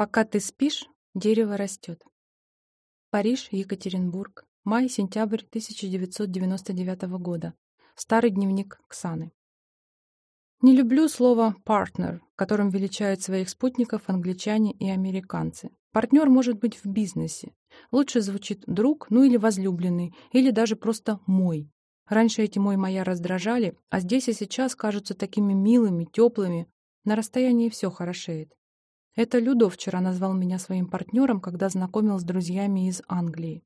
Пока ты спишь, дерево растет. Париж, Екатеринбург, май-сентябрь 1999 года. Старый дневник Ксаны. Не люблю слово «партнер», которым величают своих спутников англичане и американцы. Партнер может быть в бизнесе. Лучше звучит «друг», ну или «возлюбленный», или даже просто «мой». Раньше эти «мой» моя раздражали, а здесь и сейчас кажутся такими милыми, теплыми. На расстоянии все хорошеет. Это Людо вчера назвал меня своим партнером, когда знакомил с друзьями из Англии.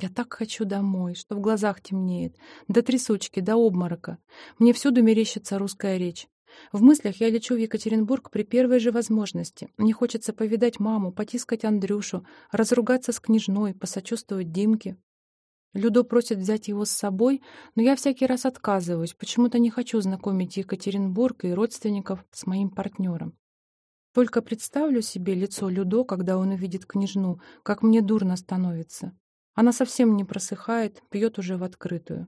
Я так хочу домой, что в глазах темнеет, до трясучки, до обморока. Мне всюду мерещится русская речь. В мыслях я лечу в Екатеринбург при первой же возможности. Мне хочется повидать маму, потискать Андрюшу, разругаться с княжной, посочувствовать Димке. Людо просит взять его с собой, но я всякий раз отказываюсь, почему-то не хочу знакомить Екатеринбург и родственников с моим партнером. Только представлю себе лицо Людо, когда он увидит княжну, как мне дурно становится. Она совсем не просыхает, пьет уже в открытую.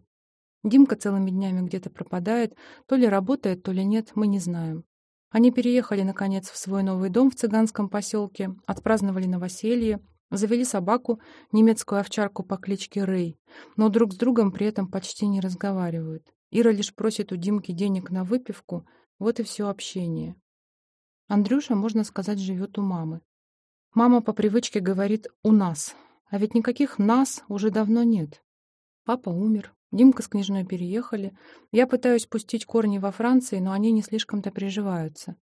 Димка целыми днями где-то пропадает, то ли работает, то ли нет, мы не знаем. Они переехали, наконец, в свой новый дом в цыганском поселке, отпраздновали новоселье, завели собаку, немецкую овчарку по кличке Рэй, но друг с другом при этом почти не разговаривают. Ира лишь просит у Димки денег на выпивку, вот и все общение. Андрюша, можно сказать, живет у мамы. Мама по привычке говорит «у нас», а ведь никаких «нас» уже давно нет. Папа умер, Димка с княжной переехали. Я пытаюсь пустить корни во Франции, но они не слишком-то приживаются.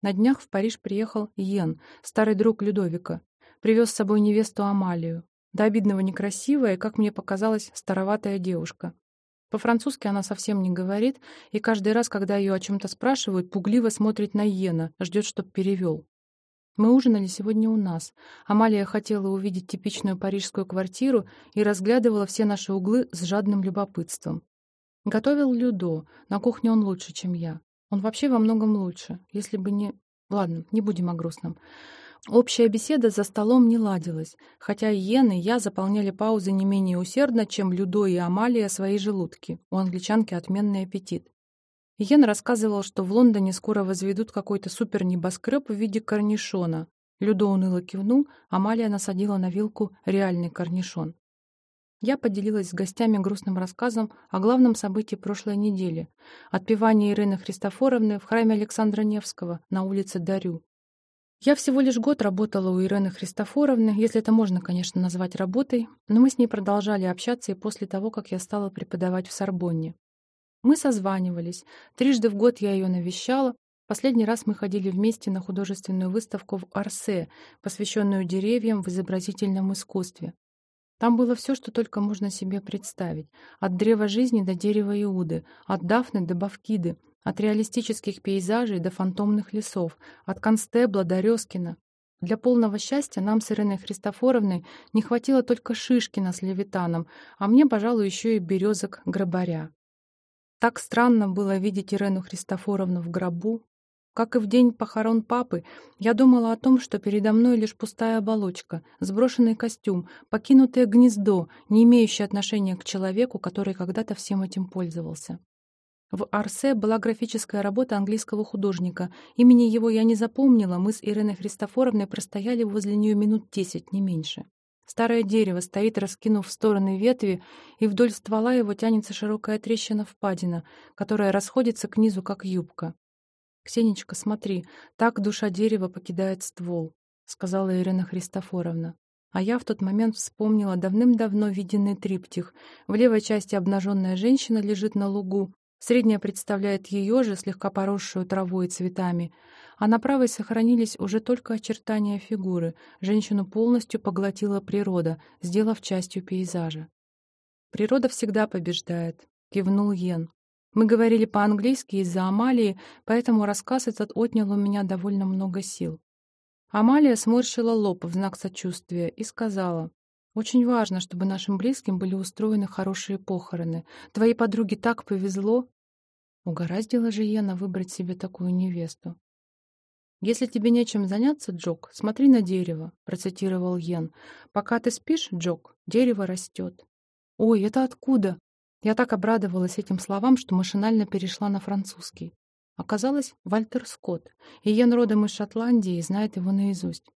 На днях в Париж приехал Йен, старый друг Людовика. Привез с собой невесту Амалию. До обидного некрасивая и, как мне показалось, староватая девушка. По-французски она совсем не говорит, и каждый раз, когда ее о чем-то спрашивают, пугливо смотрит на Йена, ждет, чтоб перевел. Мы ужинали сегодня у нас. Амалия хотела увидеть типичную парижскую квартиру и разглядывала все наши углы с жадным любопытством. Готовил Людо. На кухне он лучше, чем я. Он вообще во многом лучше, если бы не... Ладно, не будем о грустном. Общая беседа за столом не ладилась, хотя Йен и я заполняли паузы не менее усердно, чем Людо и Амалия свои желудки. У англичанки отменный аппетит. Йен рассказывал, что в Лондоне скоро возведут какой-то супер-небоскреб в виде корнишона. Людо уныло кивнул, Амалия насадила на вилку реальный корнишон. Я поделилась с гостями грустным рассказом о главном событии прошлой недели — отпевании Ирины Христофоровны в храме Александра Невского на улице Дарю. Я всего лишь год работала у Ирены Христофоровны, если это можно, конечно, назвать работой, но мы с ней продолжали общаться и после того, как я стала преподавать в Сорбонне. Мы созванивались. Трижды в год я ее навещала. Последний раз мы ходили вместе на художественную выставку в Арсе, посвященную деревьям в изобразительном искусстве. Там было все, что только можно себе представить. От древа жизни до дерева Иуды, от Дафны до Бавкиды, от реалистических пейзажей до фантомных лесов, от Констебла до Резкина. Для полного счастья нам с Ириной Христофоровной не хватило только Шишкина с Левитаном, а мне, пожалуй, еще и березок Грабаря. Так странно было видеть Ирену Христофоровну в гробу. Как и в день похорон папы, я думала о том, что передо мной лишь пустая оболочка, сброшенный костюм, покинутое гнездо, не имеющее отношения к человеку, который когда-то всем этим пользовался. В Арсе была графическая работа английского художника. Имени его я не запомнила, мы с Ириной Христофоровной простояли возле нее минут десять, не меньше. Старое дерево стоит, раскинув в стороны ветви, и вдоль ствола его тянется широкая трещина-впадина, которая расходится к низу, как юбка. «Ксенечка, смотри, так душа дерева покидает ствол», — сказала Ирина Христофоровна. А я в тот момент вспомнила давным-давно виденный триптих. В левой части обнаженная женщина лежит на лугу, Средняя представляет ее же, слегка поросшую травой и цветами, а на правой сохранились уже только очертания фигуры. Женщину полностью поглотила природа, сделав частью пейзажа. «Природа всегда побеждает», — кивнул Йен. «Мы говорили по-английски из-за Амалии, поэтому рассказ этот отнял у меня довольно много сил». Амалия сморщила лоб в знак сочувствия и сказала, очень важно, чтобы нашим близким были устроены хорошие похороны. Твоей подруге так повезло. Угораздило же Йена выбрать себе такую невесту. «Если тебе нечем заняться, Джок, смотри на дерево», — процитировал Йен. «Пока ты спишь, Джок, дерево растет». «Ой, это откуда?» Я так обрадовалась этим словам, что машинально перешла на французский. Оказалось, Вальтер Скотт, и Йен родом из Шотландии и знает его наизусть.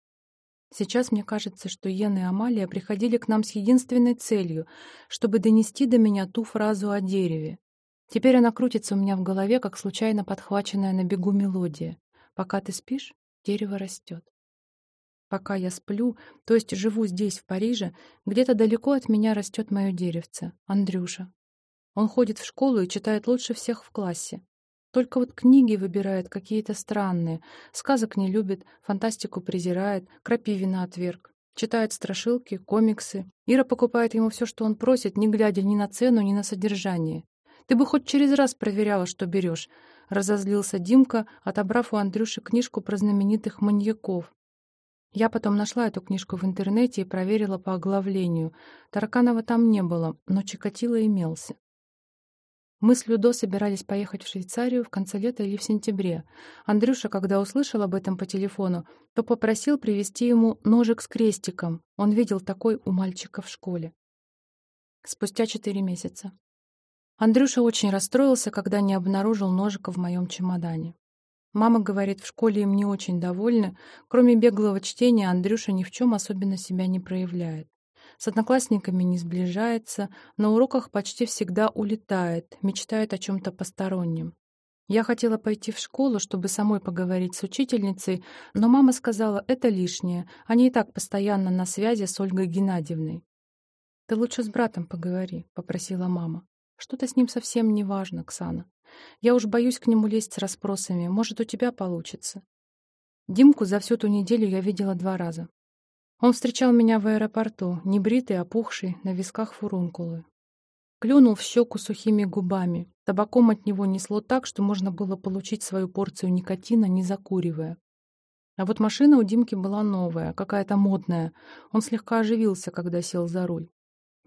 Сейчас мне кажется, что Йен и Амалия приходили к нам с единственной целью, чтобы донести до меня ту фразу о дереве. Теперь она крутится у меня в голове, как случайно подхваченная на бегу мелодия. Пока ты спишь, дерево растет. Пока я сплю, то есть живу здесь, в Париже, где-то далеко от меня растет мое деревце, Андрюша. Он ходит в школу и читает лучше всех в классе. Только вот книги выбирает какие-то странные, сказок не любит, фантастику презирает, крапивина отверг. Читает страшилки, комиксы. Ира покупает ему все, что он просит, не глядя ни на цену, ни на содержание. Ты бы хоть через раз проверяла, что берешь. Разозлился Димка, отобрав у Андрюши книжку про знаменитых маньяков. Я потом нашла эту книжку в интернете и проверила по оглавлению. Тараканова там не было, но Чикатило имелся. Мы с Людо собирались поехать в Швейцарию в конце лета или в сентябре. Андрюша, когда услышал об этом по телефону, то попросил привезти ему ножик с крестиком. Он видел такой у мальчика в школе. Спустя четыре месяца. Андрюша очень расстроился, когда не обнаружил ножика в моем чемодане. Мама говорит, в школе им не очень довольны. Кроме беглого чтения, Андрюша ни в чем особенно себя не проявляет. С одноклассниками не сближается, на уроках почти всегда улетает, мечтает о чем-то постороннем. Я хотела пойти в школу, чтобы самой поговорить с учительницей, но мама сказала, это лишнее, они и так постоянно на связи с Ольгой Геннадьевной. «Ты лучше с братом поговори», — попросила мама. Что-то с ним совсем не важно, Ксана. Я уж боюсь к нему лезть с расспросами. Может, у тебя получится. Димку за всю ту неделю я видела два раза. Он встречал меня в аэропорту, небритый, опухший, на висках фурункулы. Клюнул в щеку сухими губами. Табаком от него несло так, что можно было получить свою порцию никотина, не закуривая. А вот машина у Димки была новая, какая-то модная. Он слегка оживился, когда сел за руль.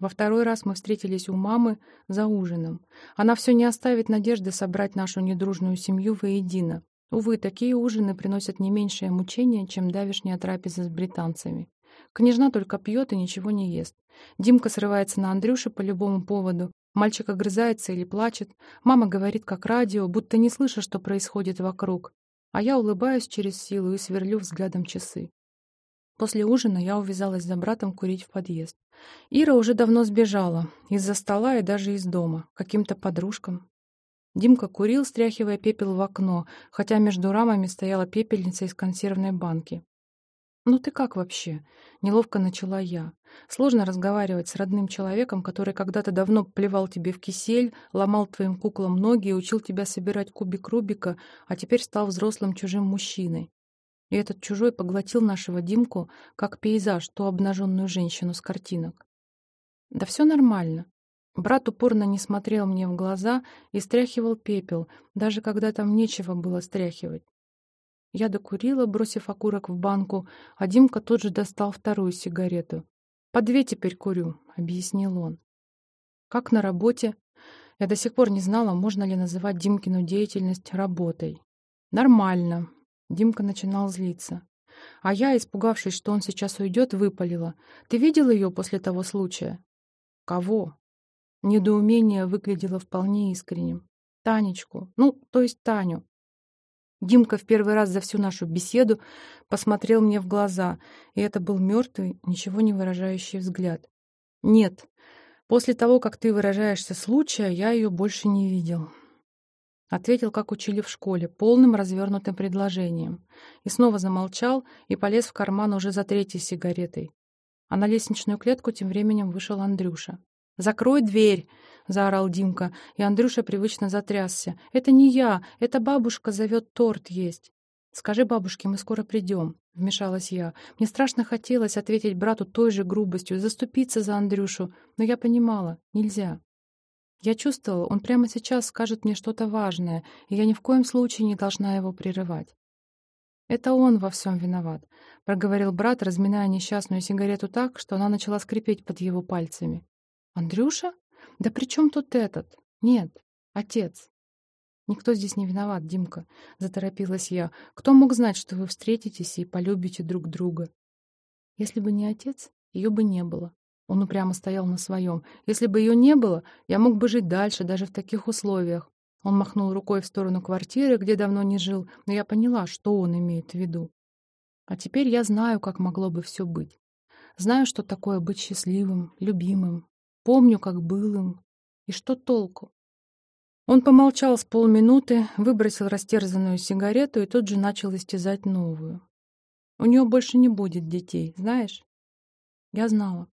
Во второй раз мы встретились у мамы за ужином. Она все не оставит надежды собрать нашу недружную семью воедино. Увы, такие ужины приносят не меньшее мучение, чем давишняя трапеза с британцами. Княжна только пьет и ничего не ест. Димка срывается на Андрюше по любому поводу. Мальчик огрызается или плачет. Мама говорит как радио, будто не слыша, что происходит вокруг. А я улыбаюсь через силу и сверлю взглядом часы. После ужина я увязалась за братом курить в подъезд. Ира уже давно сбежала. Из-за стола и даже из дома. Каким-то подружкам. Димка курил, стряхивая пепел в окно, хотя между рамами стояла пепельница из консервной банки. «Ну ты как вообще?» — неловко начала я. «Сложно разговаривать с родным человеком, который когда-то давно плевал тебе в кисель, ломал твоим куклам ноги и учил тебя собирать кубик Рубика, а теперь стал взрослым чужим мужчиной. И этот чужой поглотил нашего Димку, как пейзаж, ту обнаженную женщину с картинок. Да все нормально. Брат упорно не смотрел мне в глаза и стряхивал пепел, даже когда там нечего было стряхивать. Я докурила, бросив окурок в банку, а Димка тут же достал вторую сигарету. «По две теперь курю», — объяснил он. «Как на работе?» Я до сих пор не знала, можно ли называть Димкину деятельность работой. «Нормально», Димка начинал злиться. А я, испугавшись, что он сейчас уйдет, выпалила. «Ты видел ее после того случая?» «Кого?» Недоумение выглядело вполне искренним. «Танечку. Ну, то есть Таню». Димка в первый раз за всю нашу беседу посмотрел мне в глаза, и это был мертвый, ничего не выражающий взгляд. «Нет, после того, как ты выражаешься случая, я ее больше не видел». Ответил, как учили в школе, полным развернутым предложением. И снова замолчал и полез в карман уже за третьей сигаретой. А на лестничную клетку тем временем вышел Андрюша. «Закрой дверь!» — заорал Димка, и Андрюша привычно затрясся. «Это не я, это бабушка зовет торт есть». «Скажи бабушке, мы скоро придем», — вмешалась я. Мне страшно хотелось ответить брату той же грубостью, заступиться за Андрюшу, но я понимала, нельзя. Я чувствовала, он прямо сейчас скажет мне что-то важное, и я ни в коем случае не должна его прерывать. «Это он во всем виноват», — проговорил брат, разминая несчастную сигарету так, что она начала скрипеть под его пальцами. «Андрюша? Да при чем тут этот? Нет, отец». «Никто здесь не виноват, Димка», — заторопилась я. «Кто мог знать, что вы встретитесь и полюбите друг друга?» «Если бы не отец, ее бы не было», он упрямо стоял на своем. «Если бы ее не было, я мог бы жить дальше, даже в таких условиях. Он махнул рукой в сторону квартиры, где давно не жил, но я поняла, что он имеет в виду. А теперь я знаю, как могло бы все быть. Знаю, что такое быть счастливым, любимым. Помню, как был им. И что толку? Он помолчал с полминуты, выбросил растерзанную сигарету и тут же начал истязать новую. У нее больше не будет детей, знаешь? Я знала.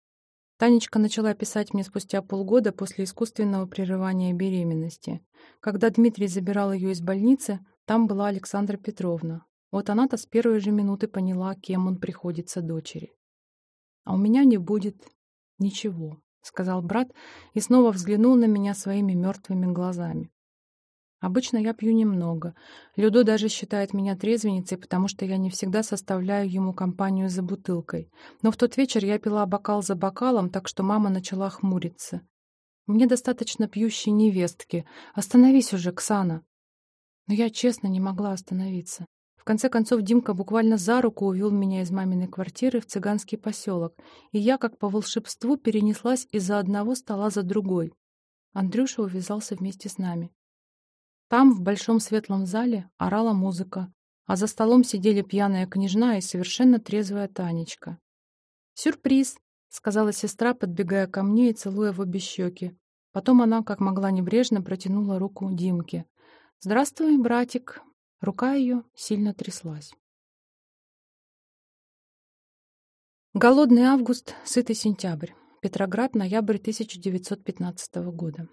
Танечка начала писать мне спустя полгода после искусственного прерывания беременности. Когда Дмитрий забирал ее из больницы, там была Александра Петровна. Вот она-то с первой же минуты поняла, кем он приходится дочери. «А у меня не будет ничего», — сказал брат и снова взглянул на меня своими мертвыми глазами. Обычно я пью немного. Людо даже считает меня трезвенницей, потому что я не всегда составляю ему компанию за бутылкой. Но в тот вечер я пила бокал за бокалом, так что мама начала хмуриться. «Мне достаточно пьющей невестки. Остановись уже, Ксана!» Но я честно не могла остановиться. В конце концов, Димка буквально за руку увел меня из маминой квартиры в цыганский поселок, и я, как по волшебству, перенеслась из-за одного стола за другой. Андрюша увязался вместе с нами. Там, в большом светлом зале, орала музыка, а за столом сидели пьяная княжна и совершенно трезвая Танечка. «Сюрприз!» — сказала сестра, подбегая ко мне и целуя в обе щеки. Потом она, как могла небрежно, протянула руку Димке. «Здравствуй, братик!» Рука ее сильно тряслась. Голодный август, сытый сентябрь. Петроград, ноябрь 1915 года.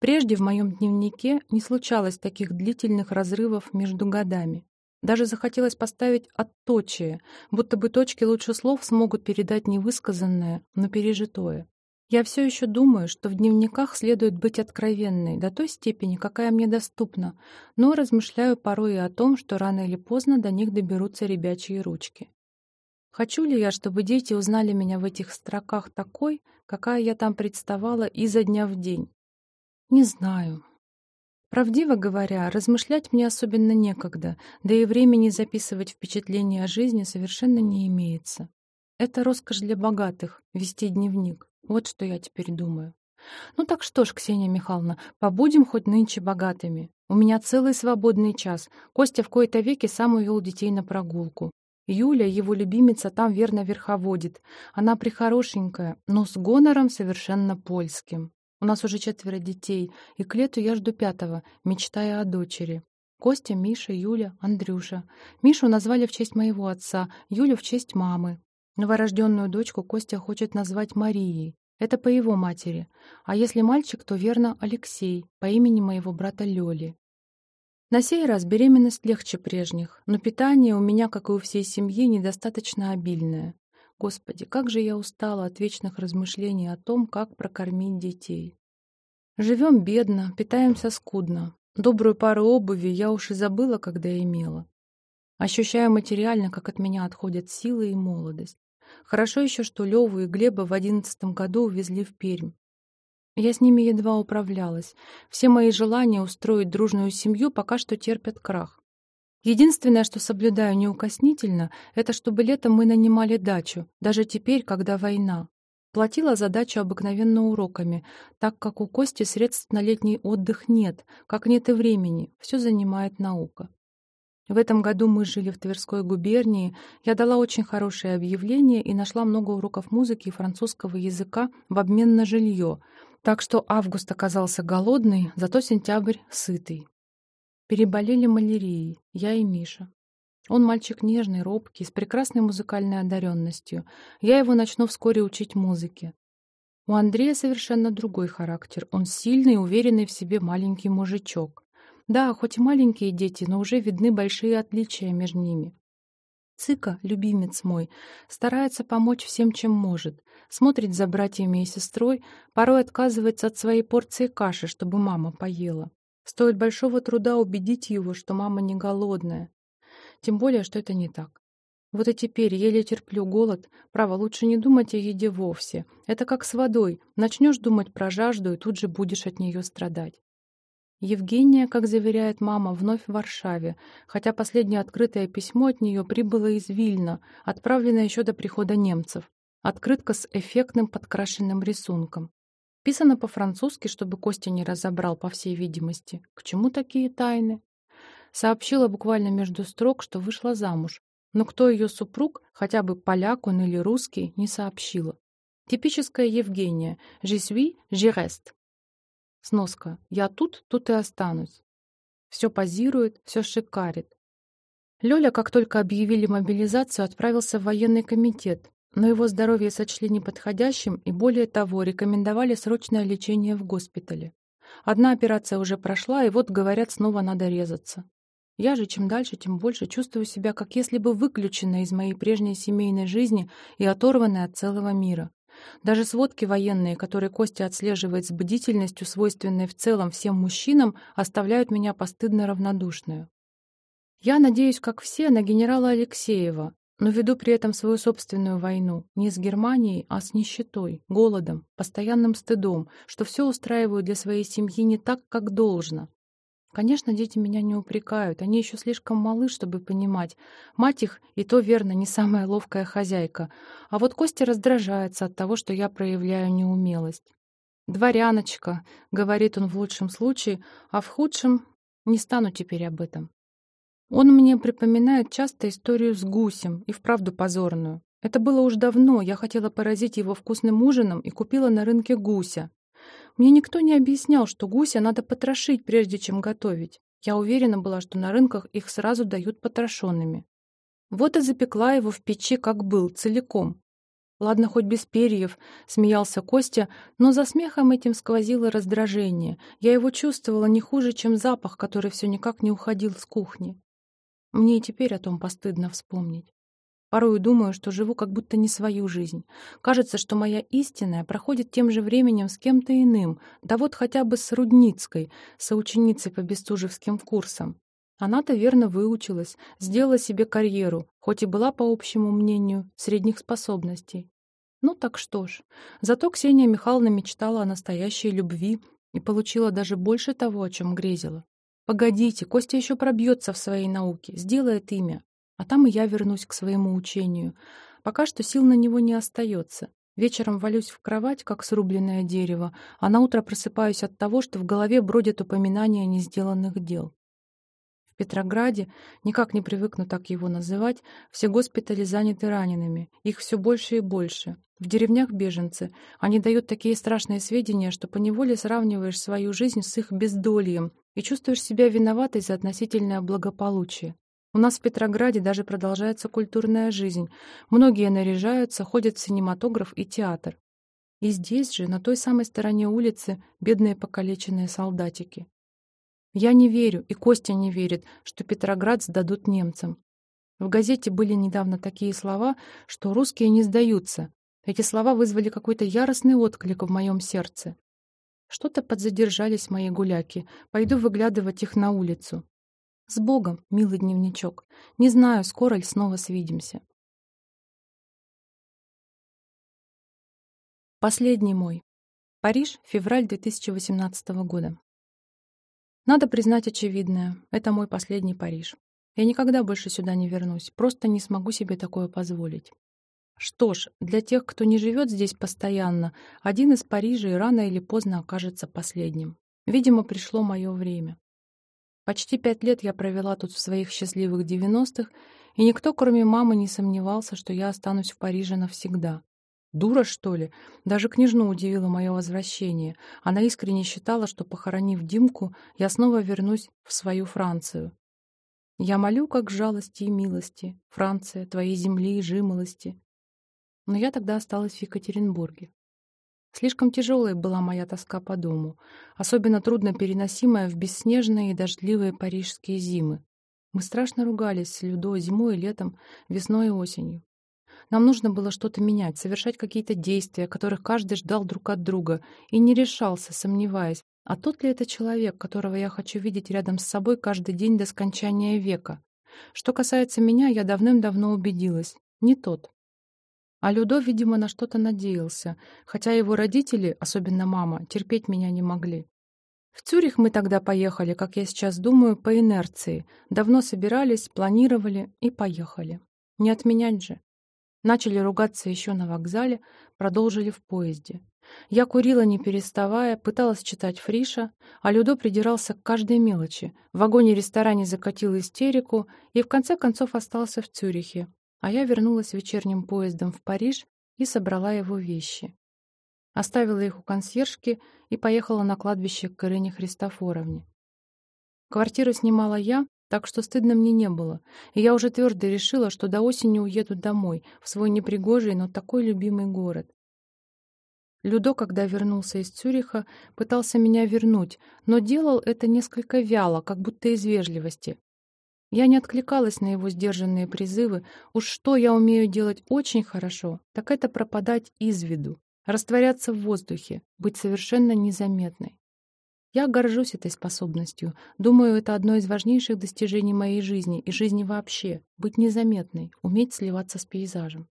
Прежде в моем дневнике не случалось таких длительных разрывов между годами. Даже захотелось поставить отточие, будто бы точки лучше слов смогут передать невысказанное, но пережитое. Я все еще думаю, что в дневниках следует быть откровенной до той степени, какая мне доступна, но размышляю порой и о том, что рано или поздно до них доберутся ребячьи ручки. Хочу ли я, чтобы дети узнали меня в этих строках такой, какая я там представала изо дня в день, не знаю. Правдиво говоря, размышлять мне особенно некогда, да и времени записывать впечатления о жизни совершенно не имеется. Это роскошь для богатых — вести дневник. Вот что я теперь думаю. Ну так что ж, Ксения Михайловна, побудем хоть нынче богатыми. У меня целый свободный час. Костя в кои-то веки сам увел детей на прогулку. Юля, его любимица, там верно верховодит. Она прихорошенькая, но с гонором совершенно польским. У нас уже четверо детей, и к лету я жду пятого, мечтая о дочери. Костя, Миша, Юля, Андрюша. Мишу назвали в честь моего отца, Юлю в честь мамы. Новорожденную дочку Костя хочет назвать Марией. Это по его матери. А если мальчик, то верно Алексей, по имени моего брата Лёли. На сей раз беременность легче прежних, но питание у меня, как и у всей семьи, недостаточно обильное. Господи, как же я устала от вечных размышлений о том, как прокормить детей. Живем бедно, питаемся скудно. Добрую пару обуви я уж и забыла, когда имела. Ощущаю материально, как от меня отходят силы и молодость. Хорошо еще, что Леву и Глеба в одиннадцатом году увезли в Пермь. Я с ними едва управлялась. Все мои желания устроить дружную семью пока что терпят крах. Единственное, что соблюдаю неукоснительно, это чтобы летом мы нанимали дачу, даже теперь, когда война. Платила за дачу обыкновенно уроками, так как у Кости средств на летний отдых нет, как нет и времени, все занимает наука. В этом году мы жили в Тверской губернии, я дала очень хорошее объявление и нашла много уроков музыки и французского языка в обмен на жилье, так что август оказался голодный, зато сентябрь сытый. Переболели малярией, я и Миша. Он мальчик нежный, робкий, с прекрасной музыкальной одаренностью. Я его начну вскоре учить музыке. У Андрея совершенно другой характер. Он сильный, уверенный в себе маленький мужичок. Да, хоть и маленькие дети, но уже видны большие отличия между ними. Цыка, любимец мой, старается помочь всем, чем может. Смотрит за братьями и сестрой, порой отказывается от своей порции каши, чтобы мама поела. Стоит большого труда убедить его, что мама не голодная. Тем более, что это не так. Вот и теперь еле терплю голод. Право, лучше не думать о еде вовсе. Это как с водой. Начнешь думать про жажду, и тут же будешь от нее страдать. Евгения, как заверяет мама, вновь в Варшаве, хотя последнее открытое письмо от нее прибыло из Вильна, отправленное еще до прихода немцев. Открытка с эффектным подкрашенным рисунком. Писано по-французски, чтобы Костя не разобрал, по всей видимости. К чему такие тайны? Сообщила буквально между строк, что вышла замуж. Но кто ее супруг, хотя бы поляк он или русский, не сообщила. Типическая Евгения. «Je suis, je reste». Сноска. «Я тут, тут и останусь». Все позирует, все шикарит. Лёля, как только объявили мобилизацию, отправился в военный комитет, но его здоровье сочли неподходящим и, более того, рекомендовали срочное лечение в госпитале. Одна операция уже прошла, и вот, говорят, снова надо резаться. Я же чем дальше, тем больше чувствую себя, как если бы выключенная из моей прежней семейной жизни и оторванная от целого мира. Даже сводки военные, которые Костя отслеживает с бдительностью, свойственной в целом всем мужчинам, оставляют меня постыдно равнодушную. Я надеюсь, как все, на генерала Алексеева, но веду при этом свою собственную войну не с Германией, а с нищетой, голодом, постоянным стыдом, что все устраиваю для своей семьи не так, как должно. Конечно, дети меня не упрекают, они еще слишком малы, чтобы понимать. Мать их и то верно не самая ловкая хозяйка, а вот Костя раздражается от того, что я проявляю неумелость. «Дворяночка», — говорит он в лучшем случае, а в худшем не стану теперь об этом. Он мне припоминает часто историю с гусем, и вправду позорную. Это было уж давно, я хотела поразить его вкусным ужином и купила на рынке гуся. Мне никто не объяснял, что гуся надо потрошить, прежде чем готовить. Я уверена была, что на рынках их сразу дают потрошенными. Вот и запекла его в печи, как был, целиком. Ладно, хоть без перьев, смеялся Костя, но за смехом этим сквозило раздражение. Я его чувствовала не хуже, чем запах, который все никак не уходил с кухни. Мне и теперь о том постыдно вспомнить. Порою думаю, что живу как будто не свою жизнь. Кажется, что моя истинная проходит тем же временем с кем-то иным, да вот хотя бы с Рудницкой, соученицей по бестужевским курсам. Она-то верно выучилась, сделала себе карьеру, хоть и была, по общему мнению, средних способностей. Ну так что ж, зато Ксения Михайловна мечтала о настоящей любви и получила даже больше того, о чем грезила. Погодите, Костя еще пробьется в своей науке, сделает имя. А там и я вернусь к своему учению. Пока что сил на него не остается. Вечером валюсь в кровать, как срубленное дерево, а на утро просыпаюсь от того, что в голове бродят упоминания несделанных дел. В Петрограде, никак не привыкну так его называть, все госпитали заняты ранеными. Их все больше и больше. В деревнях беженцы. Они дают такие страшные сведения, что поневоле сравниваешь свою жизнь с их бездольем, и чувствуешь себя виноватой за относительное благополучие. У нас в Петрограде даже продолжается культурная жизнь. Многие наряжаются, ходят в синематограф и театр. И здесь же, на той самой стороне улицы, бедные покалеченные солдатики. Я не верю, и Костя не верит, что Петроград сдадут немцам. В газете были недавно такие слова, что русские не сдаются. Эти слова вызвали какой-то яростный отклик в моем сердце. Что-то подзадержались мои гуляки. Пойду выглядывать их на улицу. С Богом, милый дневничок. Не знаю, скоро ли снова свидимся. Последний мой. Париж, февраль 2018 года. Надо признать очевидное. Это мой последний Париж. Я никогда больше сюда не вернусь. Просто не смогу себе такое позволить. Что ж, для тех, кто не живет здесь постоянно, один из Парижей рано или поздно окажется последним. Видимо, пришло мое время. Почти пять лет я провела тут в своих счастливых девяностых, и никто, кроме мамы, не сомневался, что я останусь в Париже навсегда. Дура, что ли? Даже княжну удивило мое возвращение. Она искренне считала, что, похоронив Димку, я снова вернусь в свою Францию. Я молю, как жалости и милости, Франция, твоей земли и жимолости, но я тогда осталась в Екатеринбурге. Слишком тяжелой была моя тоска по дому, особенно трудно переносимая в бесснежные и дождливые парижские зимы. Мы страшно ругались с Людо зимой и летом, весной и осенью. Нам нужно было что-то менять, совершать какие-то действия, которых каждый ждал друг от друга, и не решался, сомневаясь, а тот ли это человек, которого я хочу видеть рядом с собой каждый день до скончания века. Что касается меня, я давным-давно убедилась. Не тот. А Людо, видимо, на что-то надеялся, хотя его родители, особенно мама, терпеть меня не могли. В Цюрих мы тогда поехали, как я сейчас думаю, по инерции. Давно собирались, планировали и поехали. Не отменять же. Начали ругаться еще на вокзале, продолжили в поезде. Я курила, не переставая, пыталась читать Фриша, а Людо придирался к каждой мелочи. В вагоне-ресторане закатил истерику и в конце концов остался в Цюрихе, а я вернулась вечерним поездом в Париж и собрала его вещи. Оставила их у консьержки и поехала на кладбище к Ирине Христофоровне. Квартиру снимала я, так что стыдно мне не было, и я уже твердо решила, что до осени уеду домой, в свой непригожий, но такой любимый город. Людо, когда вернулся из Цюриха, пытался меня вернуть, но делал это несколько вяло, как будто из вежливости. Я не откликалась на его сдержанные призывы. Уж что я умею делать очень хорошо, так это пропадать из виду, растворяться в воздухе, быть совершенно незаметной. Я горжусь этой способностью. Думаю, это одно из важнейших достижений моей жизни и жизни вообще — быть незаметной, уметь сливаться с пейзажем.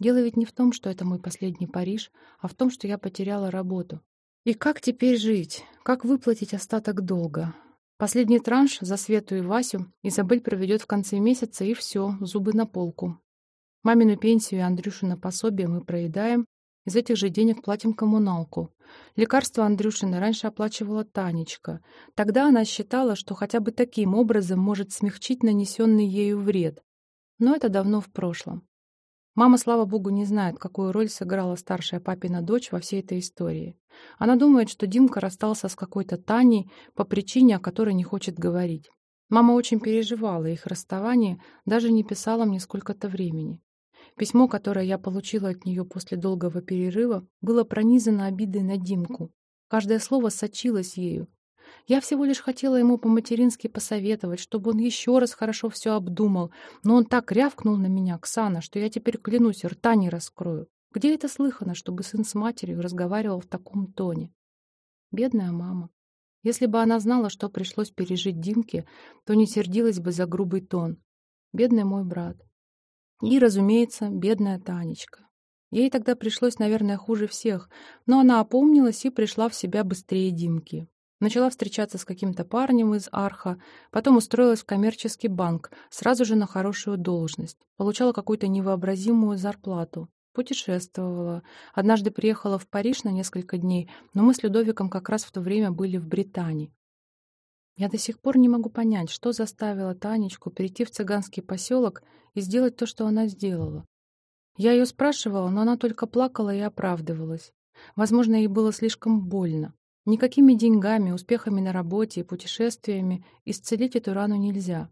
Дело ведь не в том, что это мой последний Париж, а в том, что я потеряла работу. И как теперь жить? Как выплатить остаток долга? Последний транш за Свету и Васю Изабель проведет в конце месяца, и все, зубы на полку. Мамину пенсию и Андрюшина пособие мы проедаем, из этих же денег платим коммуналку. Лекарства Андрюшины раньше оплачивала Танечка. Тогда она считала, что хотя бы таким образом может смягчить нанесенный ею вред. Но это давно в прошлом. Мама, слава богу, не знает, какую роль сыграла старшая папина дочь во всей этой истории. Она думает, что Димка расстался с какой-то Таней по причине, о которой не хочет говорить. Мама очень переживала их расставание, даже не писала мне сколько-то времени. Письмо, которое я получила от нее после долгого перерыва, было пронизано обидой на Димку. Каждое слово сочилось ею. Я всего лишь хотела ему по-матерински посоветовать, чтобы он еще раз хорошо все обдумал, но он так рявкнул на меня, Ксана, что я теперь, клянусь, рта не раскрою. Где это слыхано, чтобы сын с матерью разговаривал в таком тоне? Бедная мама. Если бы она знала, что пришлось пережить Димке, то не сердилась бы за грубый тон. Бедный мой брат. И, разумеется, бедная Танечка. Ей тогда пришлось, наверное, хуже всех, но она опомнилась и пришла в себя быстрее Димки. Начала встречаться с каким-то парнем из Арха, потом устроилась в коммерческий банк, сразу же на хорошую должность. Получала какую-то невообразимую зарплату. Путешествовала. Однажды приехала в Париж на несколько дней, но мы с Людовиком как раз в то время были в Британии. Я до сих пор не могу понять, что заставило Танечку перейти в цыганский поселок и сделать то, что она сделала. Я ее спрашивала, но она только плакала и оправдывалась. Возможно, ей было слишком больно. Никакими деньгами, успехами на работе и путешествиями исцелить эту рану нельзя.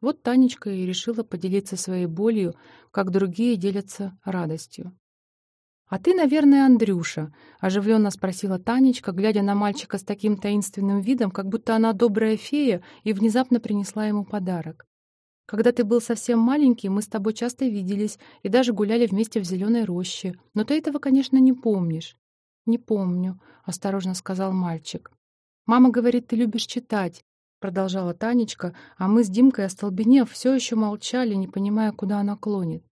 Вот Танечка и решила поделиться своей болью, как другие делятся радостью. «А ты, наверное, Андрюша?» — оживленно спросила Танечка, глядя на мальчика с таким таинственным видом, как будто она добрая фея и внезапно принесла ему подарок. «Когда ты был совсем маленький, мы с тобой часто виделись и даже гуляли вместе в зеленой роще, но ты этого, конечно, не помнишь». «Не помню», — осторожно сказал мальчик. «Мама говорит, ты любишь читать», — продолжала Танечка, а мы с Димкой, остолбенев, все еще молчали, не понимая, куда она клонит.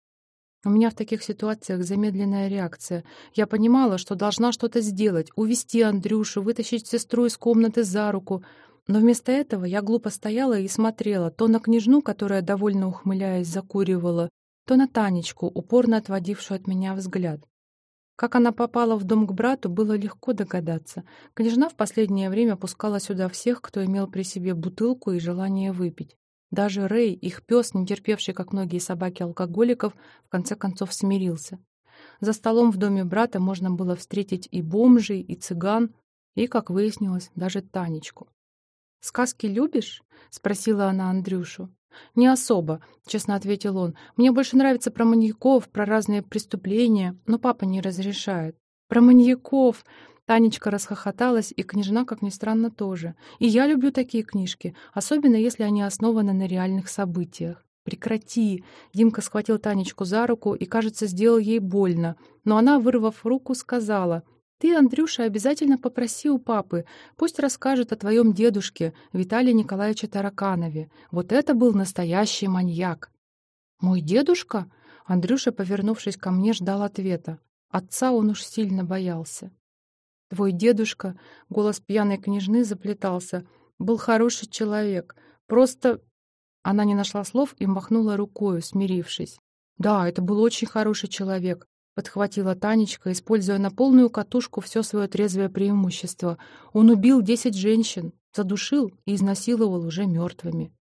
У меня в таких ситуациях замедленная реакция. Я понимала, что должна что-то сделать, увести Андрюшу, вытащить сестру из комнаты за руку. Но вместо этого я глупо стояла и смотрела то на княжну, которая, довольно ухмыляясь, закуривала, то на Танечку, упорно отводившую от меня взгляд. Как она попала в дом к брату, было легко догадаться. Княжна в последнее время пускала сюда всех, кто имел при себе бутылку и желание выпить. Даже Рэй, их пес, не терпевший, как многие собаки алкоголиков, в конце концов смирился. За столом в доме брата можно было встретить и бомжей, и цыган, и, как выяснилось, даже Танечку. «Сказки любишь?» — спросила она Андрюшу. «Не особо», — честно ответил он. «Мне больше нравится про маньяков, про разные преступления, но папа не разрешает». «Про маньяков!» Танечка расхохоталась, и княжна, как ни странно, тоже. И я люблю такие книжки, особенно если они основаны на реальных событиях. «Прекрати!» Димка схватил Танечку за руку и, кажется, сделал ей больно. Но она, вырвав руку, сказала, «Ты, Андрюша, обязательно попроси у папы, пусть расскажет о твоем дедушке, Виталии Николаевиче Тараканове. Вот это был настоящий маньяк!» «Мой дедушка?» Андрюша, повернувшись ко мне, ждал ответа. Отца он уж сильно боялся. Твой дедушка, голос пьяной княжны заплетался, был хороший человек. Просто... Она не нашла слов и махнула рукою, смирившись. Да, это был очень хороший человек, подхватила Танечка, используя на полную катушку все свое трезвое преимущество. Он убил десять женщин, задушил и изнасиловал уже мертвыми.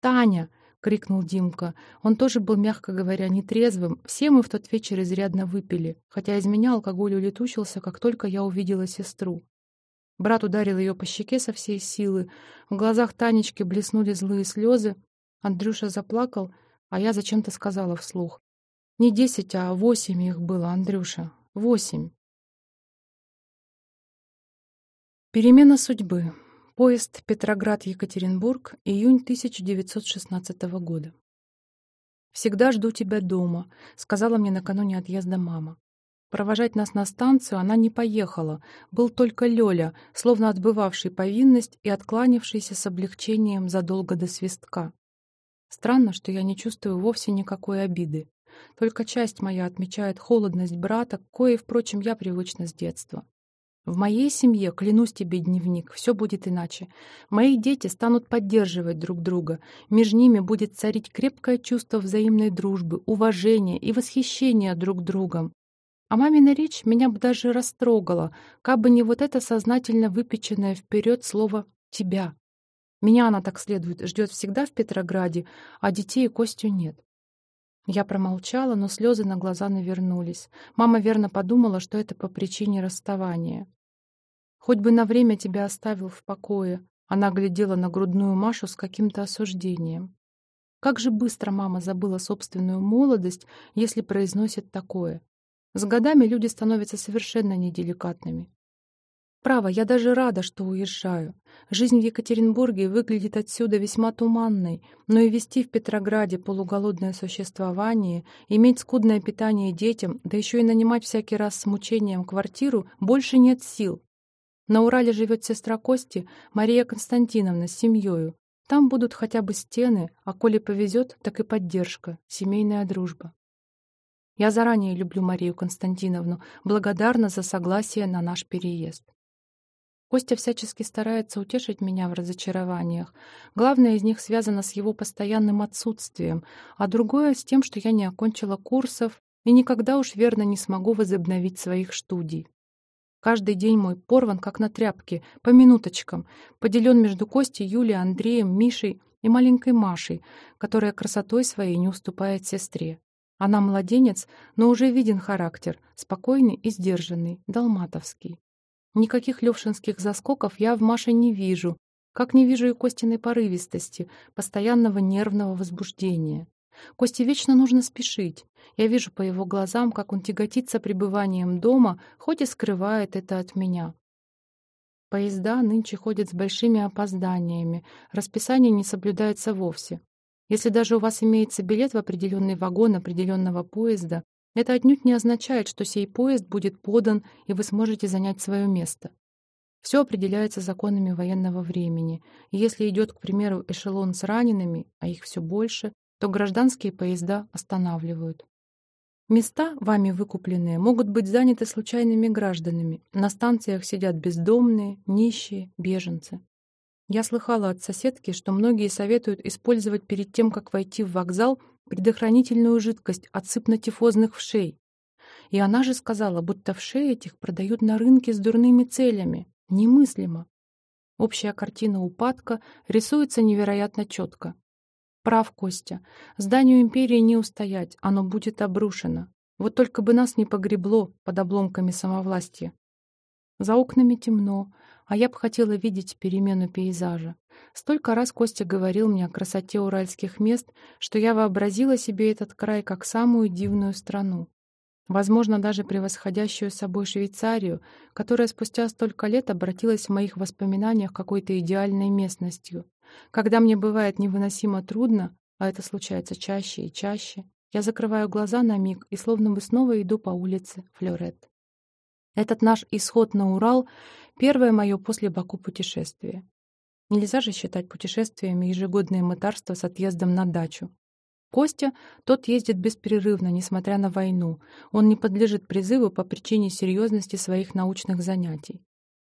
«Таня!» — крикнул Димка. Он тоже был, мягко говоря, нетрезвым. Все мы в тот вечер изрядно выпили, хотя из меня алкоголь улетучился, как только я увидела сестру. Брат ударил ее по щеке со всей силы. В глазах Танечки блеснули злые слезы. Андрюша заплакал, а я зачем-то сказала вслух. Не десять, а восемь их было, Андрюша. Восемь. Перемена судьбы. Поезд Петроград-Екатеринбург, июнь 1916 года. «Всегда жду тебя дома», — сказала мне накануне отъезда мама. Провожать нас на станцию она не поехала. Был только Лёля, словно отбывавший повинность и откланившийся с облегчением задолго до свистка. Странно, что я не чувствую вовсе никакой обиды. Только часть моя отмечает холодность брата, кое, впрочем, я привычна с детства. В моей семье, клянусь тебе, дневник, все будет иначе. Мои дети станут поддерживать друг друга. Между ними будет царить крепкое чувство взаимной дружбы, уважения и восхищения друг другом. А мамина речь меня бы даже растрогала, как бы не вот это сознательно выпеченное вперед слово «тебя». Меня она так следует, ждет всегда в Петрограде, а детей и Костю нет. Я промолчала, но слезы на глаза навернулись. Мама верно подумала, что это по причине расставания. «Хоть бы на время тебя оставил в покое», она глядела на грудную Машу с каким-то осуждением. Как же быстро мама забыла собственную молодость, если произносит такое. С годами люди становятся совершенно неделикатными. Право, я даже рада, что уезжаю. Жизнь в Екатеринбурге выглядит отсюда весьма туманной, но и вести в Петрограде полуголодное существование, иметь скудное питание детям, да еще и нанимать всякий раз с мучением квартиру, больше нет сил. На Урале живет сестра Кости, Мария Константиновна, с семьей. Там будут хотя бы стены, а коли повезет, так и поддержка, семейная дружба. Я заранее люблю Марию Константиновну, благодарна за согласие на наш переезд. Костя всячески старается утешить меня в разочарованиях. Главное из них связано с его постоянным отсутствием, а другое — с тем, что я не окончила курсов и никогда уж верно не смогу возобновить своих студий. Каждый день мой порван, как на тряпке, по минуточкам, поделен между Костей, Юлей, Андреем, Мишей и маленькой Машей, которая красотой своей не уступает сестре. Она младенец, но уже виден характер, спокойный и сдержанный, далматовский. Никаких левшинских заскоков я в Маше не вижу, как не вижу и Костиной порывистости, постоянного нервного возбуждения. Косте вечно нужно спешить. Я вижу по его глазам, как он тяготится пребыванием дома, хоть и скрывает это от меня. Поезда нынче ходят с большими опозданиями, расписание не соблюдается вовсе. Если даже у вас имеется билет в определенный вагон определенного поезда, это отнюдь не означает, что сей поезд будет подан, и вы сможете занять свое место. Все определяется законами военного времени, и если идет, к примеру, эшелон с ранеными, а их все больше, то гражданские поезда останавливают. Места, вами выкупленные, могут быть заняты случайными гражданами. На станциях сидят бездомные, нищие, беженцы. Я слыхала от соседки, что многие советуют использовать перед тем, как войти в вокзал, предохранительную жидкость от сыпнотифозных вшей. И она же сказала, будто вшей этих продают на рынке с дурными целями. Немыслимо. Общая картина упадка рисуется невероятно четко. Прав Костя. Зданию империи не устоять, оно будет обрушено. Вот только бы нас не погребло под обломками самовластия. За окнами темно, а я бы хотела видеть перемену пейзажа. Столько раз Костя говорил мне о красоте уральских мест, что я вообразила себе этот край как самую дивную страну. Возможно, даже превосходящую собой Швейцарию, которая спустя столько лет обратилась в моих воспоминаниях какой-то идеальной местностью. Когда мне бывает невыносимо трудно, а это случается чаще и чаще, я закрываю глаза на миг и словно бы снова иду по улице Флорет. Этот наш исход на Урал — первое мое после Баку путешествие. Нельзя же считать путешествиями ежегодные мытарства с отъездом на дачу. Костя, тот ездит беспрерывно, несмотря на войну. Он не подлежит призыву по причине серьезности своих научных занятий.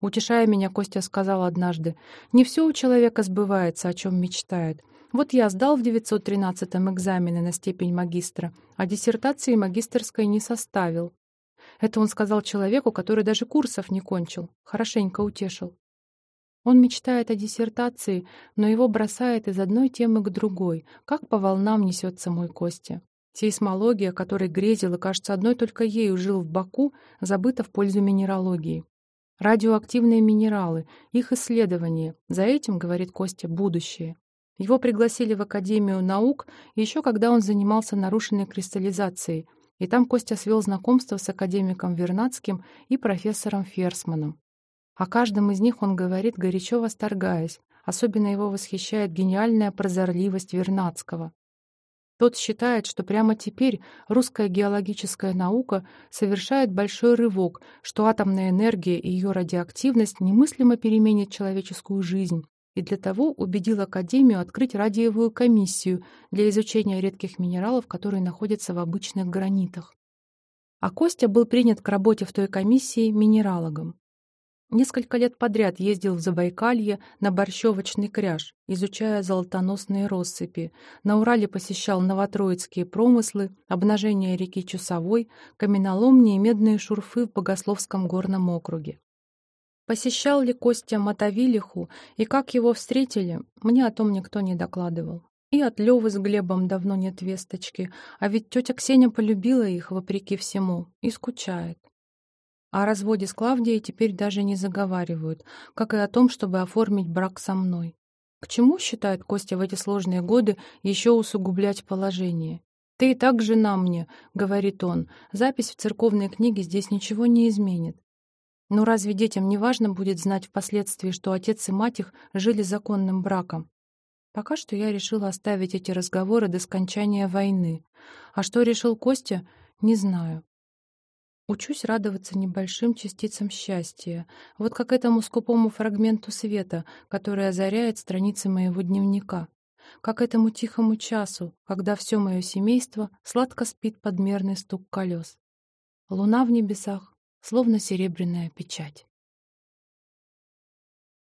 Утешая меня, Костя сказал однажды, «Не все у человека сбывается, о чем мечтает. Вот я сдал в 913-м экзамены на степень магистра, а диссертации магистерской не составил. Это он сказал человеку, который даже курсов не кончил. Хорошенько утешил. Он мечтает о диссертации, но его бросает из одной темы к другой, как по волнам несется мой Костя. Сейсмология, которой грезил и, кажется, одной только ею жил в Баку, забыта в пользу минералогии. Радиоактивные минералы, их исследование. За этим, говорит Костя, будущее. Его пригласили в Академию наук еще когда он занимался нарушенной кристаллизацией, и там Костя свел знакомство с академиком Вернадским и профессором Ферсманом. О каждом из них он говорит, горячо восторгаясь. Особенно его восхищает гениальная прозорливость Вернадского. Тот считает, что прямо теперь русская геологическая наука совершает большой рывок, что атомная энергия и ее радиоактивность немыслимо переменят человеческую жизнь, и для того убедил Академию открыть радиевую комиссию для изучения редких минералов, которые находятся в обычных гранитах. А Костя был принят к работе в той комиссии минералогом. Несколько лет подряд ездил в Забайкалье на борщевочный кряж, изучая золотоносные россыпи. На Урале посещал новотроицкие промыслы, обнажение реки Чусовой, каменоломни и медные шурфы в Богословском горном округе. Посещал ли Костя Мотовилиху и как его встретили, мне о том никто не докладывал. И от Лёвы с Глебом давно нет весточки, а ведь тетя Ксения полюбила их, вопреки всему, и скучает. О разводе с Клавдией теперь даже не заговаривают, как и о том, чтобы оформить брак со мной. К чему, считает Костя в эти сложные годы, еще усугублять положение? «Ты и так жена мне», — говорит он, — «запись в церковной книге здесь ничего не изменит. Но разве детям не важно будет знать впоследствии, что отец и мать их жили законным браком? Пока что я решила оставить эти разговоры до скончания войны. А что решил Костя, не знаю. Учусь радоваться небольшим частицам счастья, вот как этому скупому фрагменту света, который озаряет страницы моего дневника, как этому тихому часу, когда все мое семейство сладко спит под мерный стук колес. Луна в небесах, словно серебряная печать.